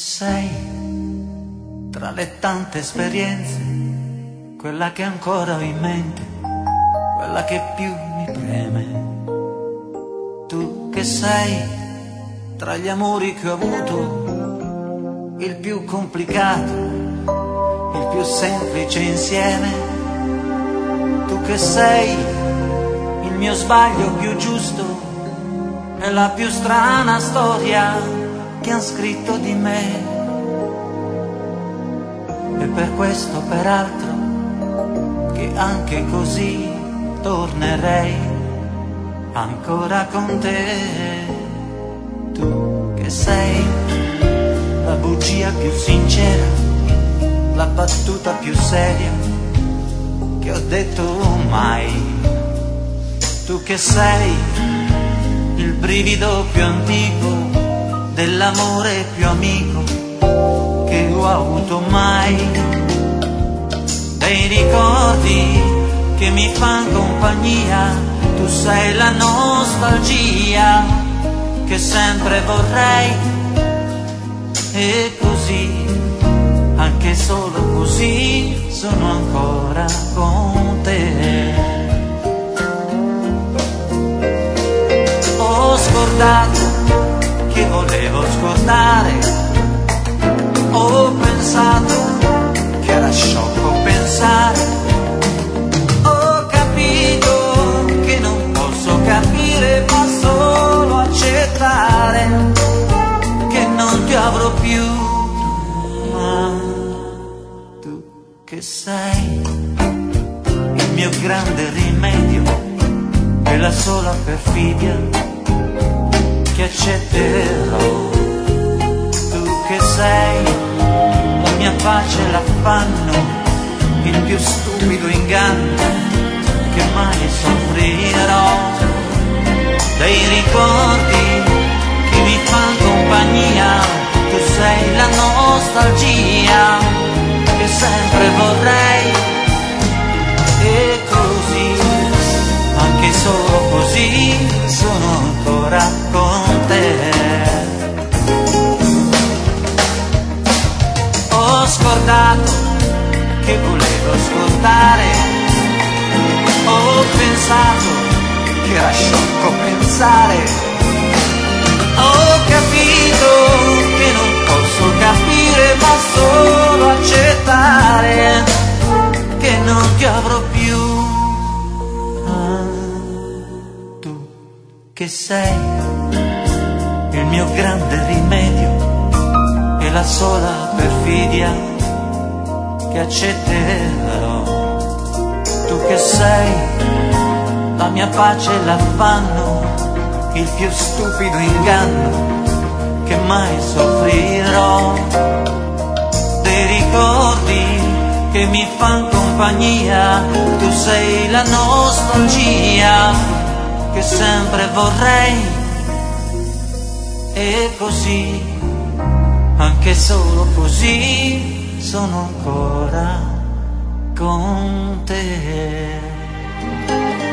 sei, tra le tante esperienze, quella che ancora ho in mente, quella che più mi preme. Tu che sei, tra gli amori che ho avuto, il più complicato, il più semplice insieme. Tu che sei, il mio sbaglio più giusto, e la più strana storia che han scritto di me. E per questo, peraltro, che anche così tornerei ancora con te. Tu che sei la bugia più sincera, la battuta più seria che ho detto mai. Tu che sei il brivido più antico dell'amore più amico che ho avuto mai, dei ricordi che mi fanno compagnia, tu sei la nostalgia che sempre vorrei. E così, anche solo così, sono ancora con scordare. Ho pensato che era sciocco pensare. Ho capito che non posso capire, ma solo accettare che non ti avrò più. Ma tu che sei il mio grande rimedio e la sola perfidia che accetterò. Pace l'affanno, il più stupido inganno che mai soffrirò. Dei ricordi che mi fanno compagnia, tu sei la nostalgia che sempre vorrei. Scordato che volevo scordare, ho pensato che era sciocco pensare, ho capito che non posso capire ma solo accettare che non ti avrò più. Ah, tu che sei il mio grande rimedio e la sola perfidia che accetterò. Tu che sei la mia pace e l'affanno, il più stupido inganno che mai soffrirò. Dei ricordi che mi fan compagnia, tu sei la nostalgia che sempre vorrei e così, anche solo così, sono ancora con te.